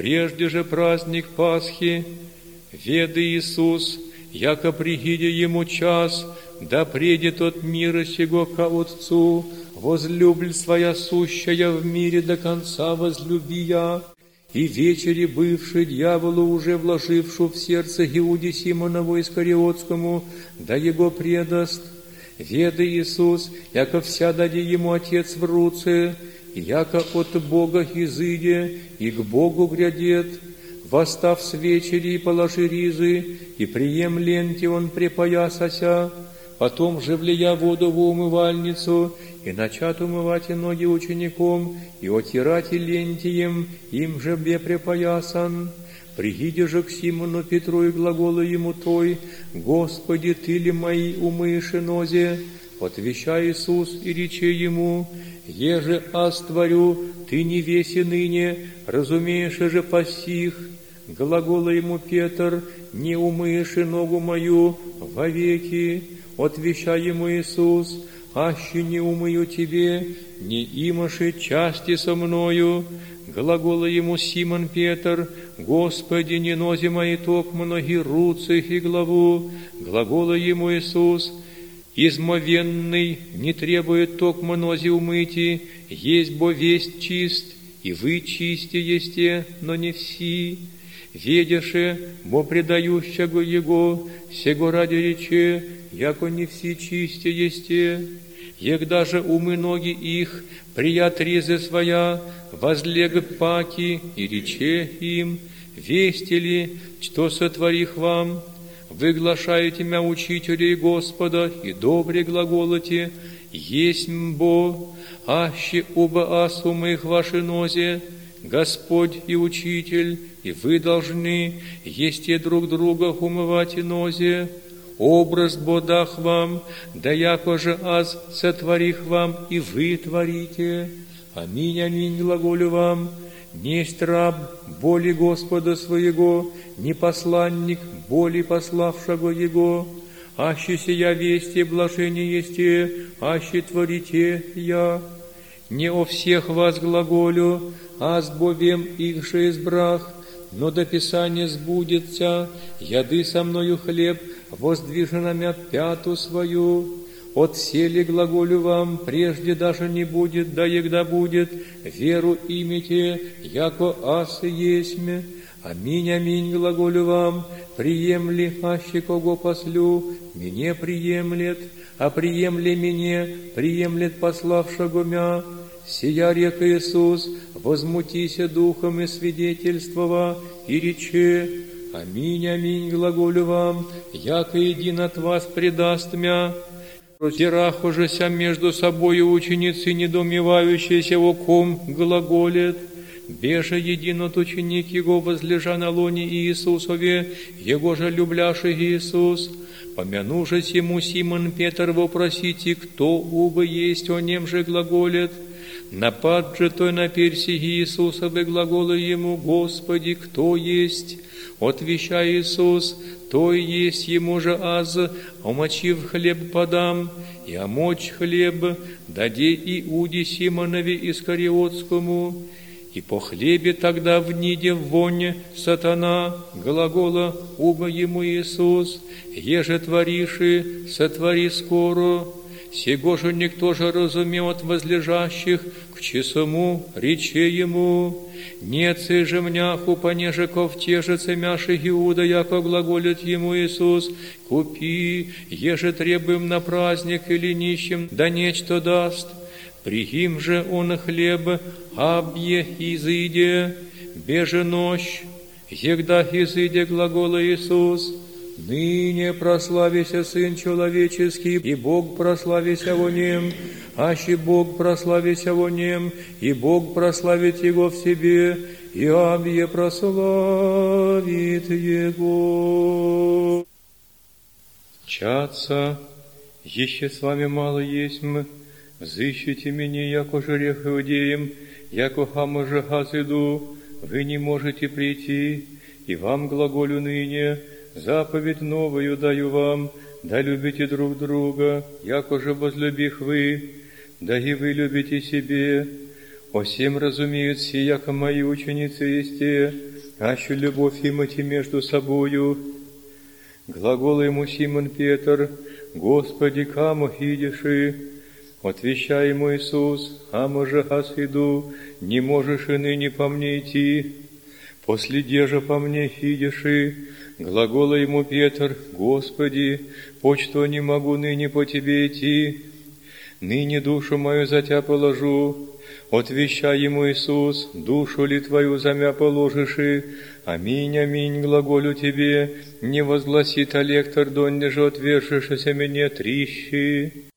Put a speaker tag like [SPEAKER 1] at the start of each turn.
[SPEAKER 1] Прежде же праздник Пасхи, веды Иисус, яко пригиде Ему час, да предет от мира сего ко Отцу, возлюбль своя сущая в мире до конца возлюби я, и вечери бывший дьяволу, уже вложившу в сердце Иуде Симонову Искариотскому, да его предаст. Веды Иисус, яко вся даде ему Отец в руце, яко от Бога изыде, и к Богу грядет, восстав с вечери и положи ризы, и прием ленте он припоясася, потом же влия воду в умывальницу, и начат умывать ноги учеником, и отирать и лентием, им же бе припоясан. Пригиде же к Симону Петру и глаголу ему той, «Господи, Ты ли мои умыши нозе?» Отвеща Иисус и рече ему, «Еже аз творю, Ты не веси ныне, разумеешь же посих». Глагола ему Петр, «Не умыши ногу мою вовеки». Отвеща ему Иисус, аще не умою тебе, не имаши части со мною. Глагола ему Симон Петр, Господи, не нози мои ток многи руцах и главу. Глагола ему Иисус, измовенный не требует ток нози умыти, есть бо весь чист, и вы чисти есте, но не все. Ведеше, бо предающего его, сего ради рече, яко не все чисти есте, егда же умы ноги их, прият ризы своя, возлег паки и рече им, вести ли, что сотворих вам, выглашаете мя учителей Господа и добре глаголоте, есть бо, аще оба асу моих ваши нозе, Господь и Учитель, и вы должны есть друг друга умывать и нозе, образ бодах вам, да яко же аз сотворих вам, и вы творите. Аминь, аминь, глаголю вам, несть раб боли Господа своего, не посланник боли пославшего Его, аще сия вести блажение есте, аще творите я. Не о всех вас глаголю, аз бовем их же избрах, но до Писания сбудется, яды со мною хлеб, воздвижена мя пяту свою, от сели глаголю вам, прежде даже не будет, да егда будет, веру имите, яко асы есме. Аминь, аминь, глаголю вам, приемли, аще кого послю, мне приемлет, а приемли мне, приемлет пославшего мя. Сия река Иисус, возмутися духом и свидетельствова, и рече, Аминь, аминь, глаголю вам, яко един от вас предаст мя. Тирах ужася между собою ученицы, недоумевающиеся о ком глаголет. Беже един от ученик его возлежа на лоне Иисусове, его же любляший Иисус. Помянувшись ему Симон Петр вопросите, кто убо есть о нем же глаголет. Напад же той на перси Иисусовы глагола ему, Господи, кто есть? Отвеща Иисус, то и есть ему же аз, омочив хлеб подам, и омочь хлеб, даде Иуде Симонове Искариотскому, и по хлебе тогда в ниде вонь сатана, глагола уба ему Иисус, еже твориши, сотвори скоро, сего же никто же разумеет возлежащих, к часому рече ему, нет же мняху, понеже ковтежице мяши Иуда, яко глаголит ему Иисус, купи, еже требуем на праздник или нищим, да нечто даст. Пригим же он хлеб, абье изыде, беже нощь, егда изыде глагола Иисус, Ныне прославися Сын Человеческий, и Бог прославися во нем, аще Бог прославися во нем, и Бог прославит Его в себе, и Абье прославит Его. Чаться, еще с вами мало есть мы, взыщите меня, яко жрех иудеям, яко хама же иду, вы не можете прийти, и вам глаголю ныне, Заповедь новую даю вам, да любите друг друга, яко же возлюбих вы, да и вы любите себе. О всем разумеют все, мои ученицы есть те, аще любовь имати между собою. Глагол ему Симон Петр, Господи, каму идеши? Отвещай ему Иисус, а може аз иду, не можешь и ныне по мне идти. Последи же по мне идеши, глагола ему Петр, Господи, почто не могу ныне по тебе идти, ныне душу мою за тебя положу, Отвещай ему Иисус, душу ли твою за мя положишь и, аминь, аминь, глаголю тебе, не возгласит лектор, донь же отвержешься мне трищи.